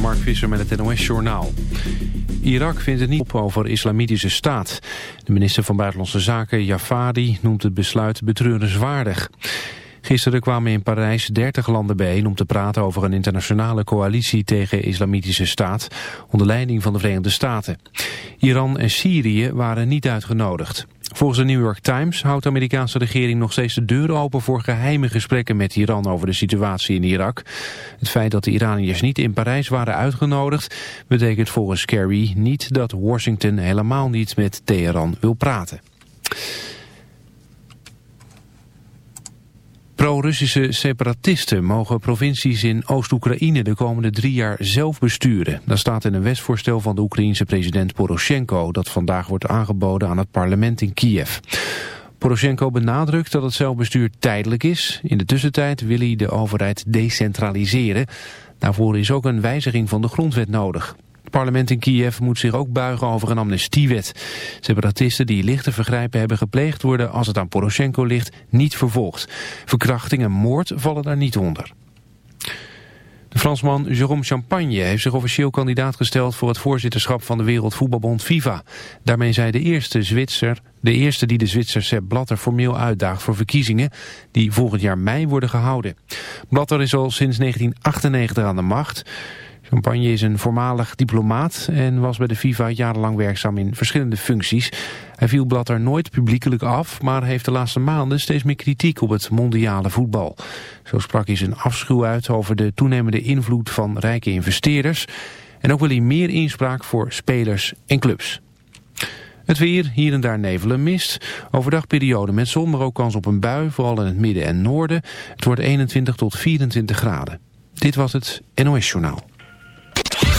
Mark Visser met het NOS-journaal. Irak vindt het niet op over islamitische staat. De minister van Buitenlandse Zaken, Jafari, noemt het besluit betreurenswaardig. Gisteren kwamen in Parijs 30 landen bijeen om te praten over een internationale coalitie tegen islamitische staat onder leiding van de Verenigde Staten. Iran en Syrië waren niet uitgenodigd. Volgens de New York Times houdt de Amerikaanse regering nog steeds de deur open voor geheime gesprekken met Iran over de situatie in Irak. Het feit dat de Iraniërs niet in Parijs waren uitgenodigd betekent volgens Kerry niet dat Washington helemaal niet met Teheran wil praten. Pro-Russische separatisten mogen provincies in Oost-Oekraïne de komende drie jaar zelf besturen. Dat staat in een wetsvoorstel van de Oekraïense president Poroshenko dat vandaag wordt aangeboden aan het parlement in Kiev. Poroshenko benadrukt dat het zelfbestuur tijdelijk is. In de tussentijd wil hij de overheid decentraliseren. Daarvoor is ook een wijziging van de grondwet nodig. Het parlement in Kiev moet zich ook buigen over een amnestiewet. Separatisten die lichte vergrijpen hebben gepleegd worden als het aan Poroshenko ligt niet vervolgd. Verkrachting en moord vallen daar niet onder. De Fransman Jérôme Champagne heeft zich officieel kandidaat gesteld voor het voorzitterschap van de Wereldvoetbalbond FIFA. Daarmee zij de eerste Zwitser, de eerste die de Zwitser Sepp Blatter formeel uitdaagt voor verkiezingen die volgend jaar mei worden gehouden. Blatter is al sinds 1998 aan de macht. Champagne is een voormalig diplomaat en was bij de FIFA jarenlang werkzaam in verschillende functies. Hij viel Blatter nooit publiekelijk af, maar heeft de laatste maanden steeds meer kritiek op het mondiale voetbal. Zo sprak hij zijn afschuw uit over de toenemende invloed van rijke investeerders. En ook wil hij meer inspraak voor spelers en clubs. Het weer, hier en daar nevelen mist. Overdag periode met zon, maar ook kans op een bui, vooral in het midden en noorden. Het wordt 21 tot 24 graden. Dit was het NOS Journaal.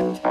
Bye.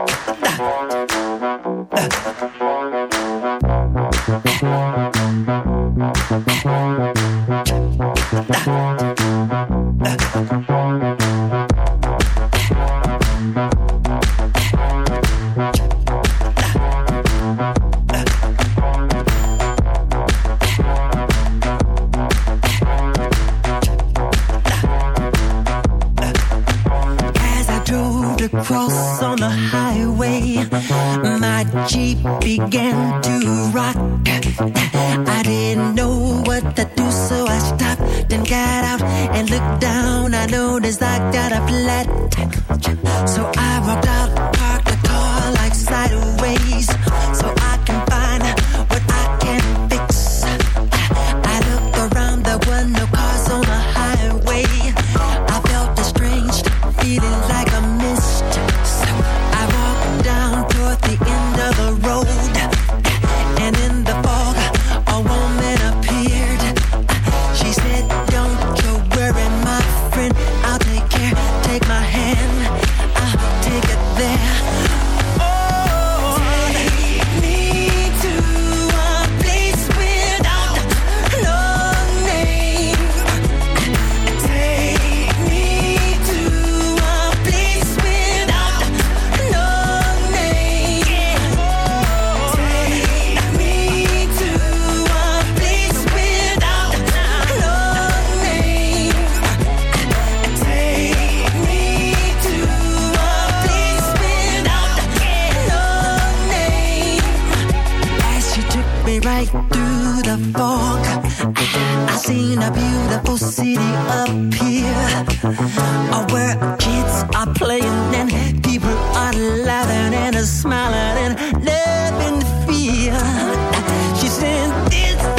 seen a beautiful city up here where kids are playing and people are laughing and smiling and living fear. She said, It's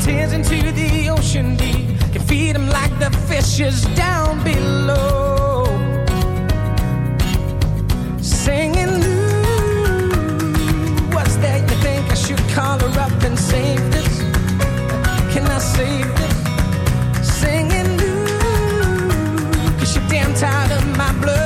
tears into the ocean deep. Can feed them like the fishes down below. Singing, ooh, what's that? You think I should call her up and save this? Can I save this? Singing, ooh, cause you're damn tired of my blood.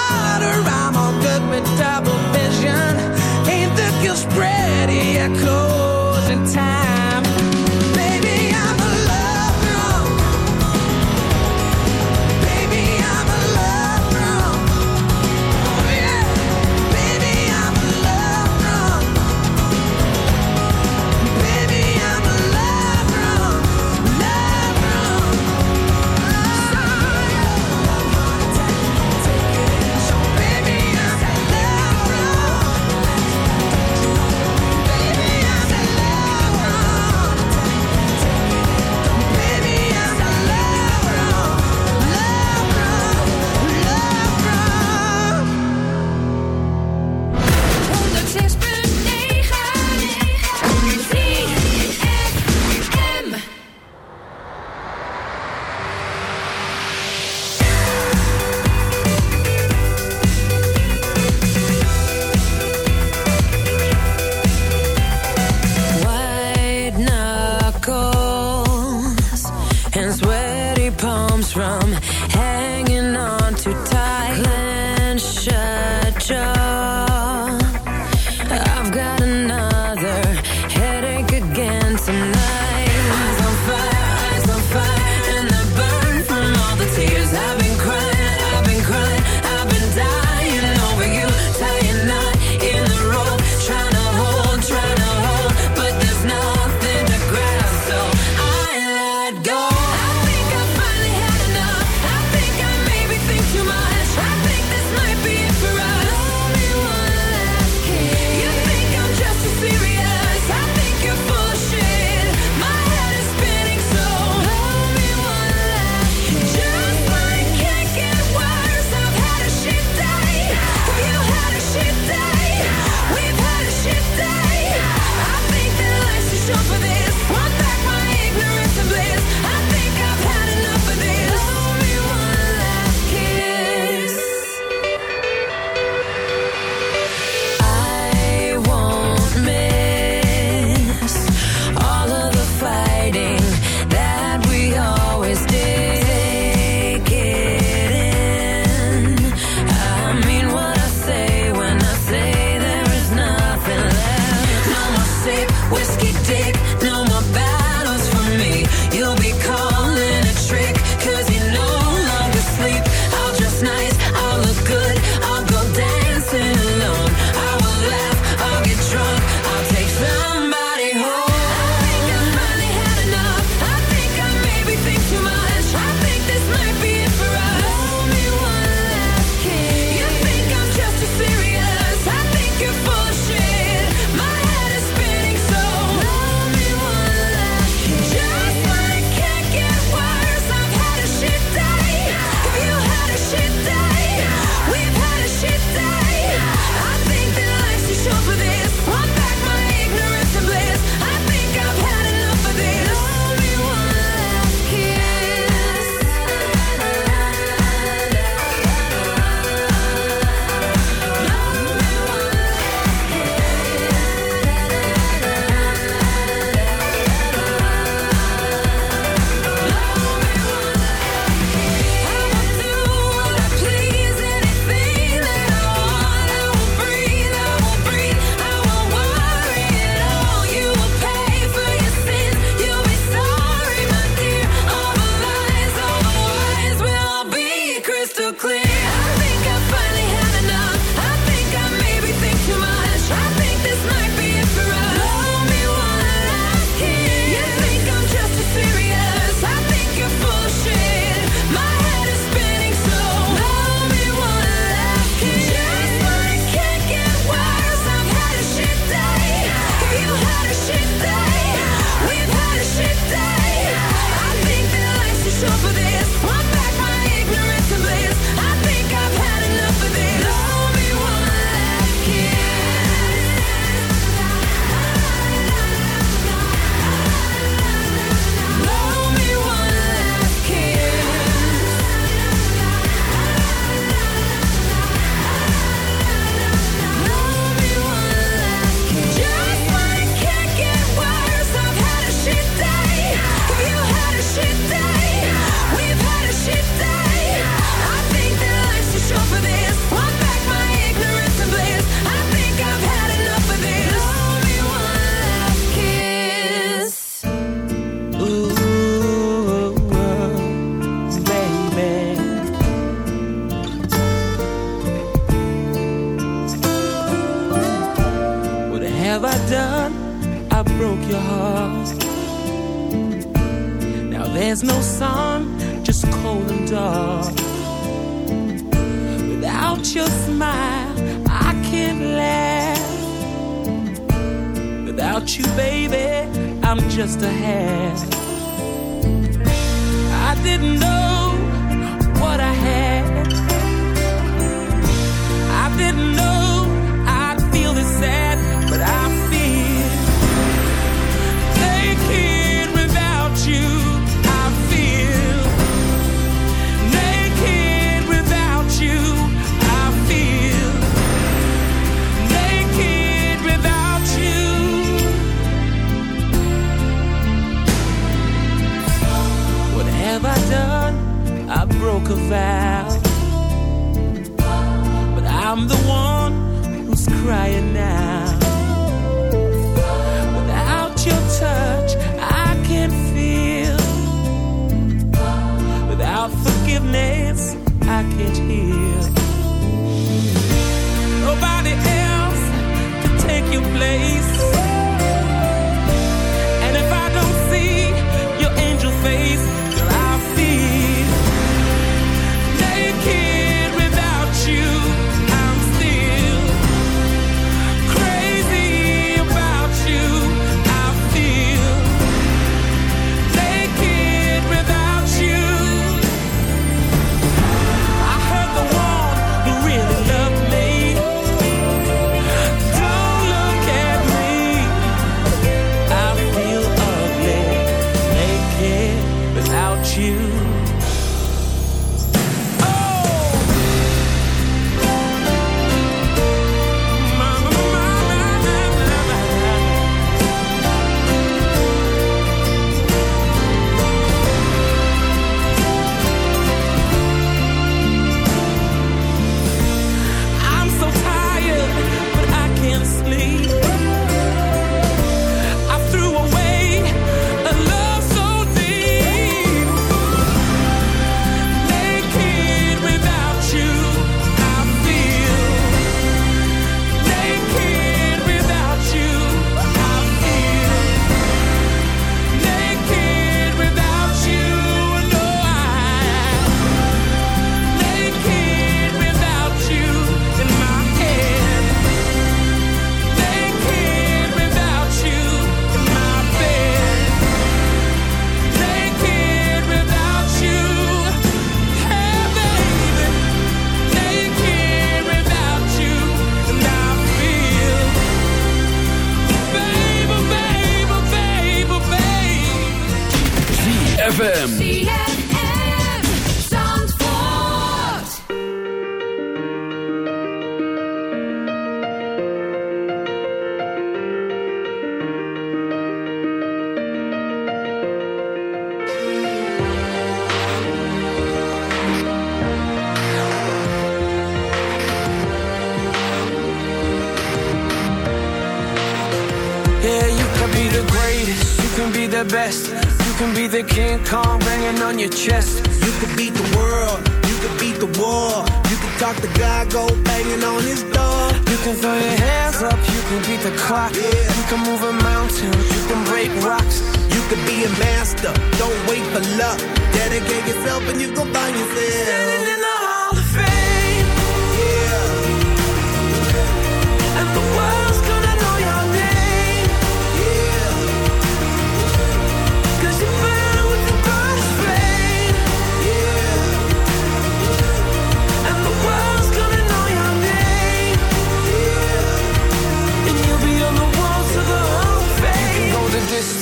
clock. Yeah. Think I'm moving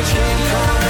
Virgin Carnival.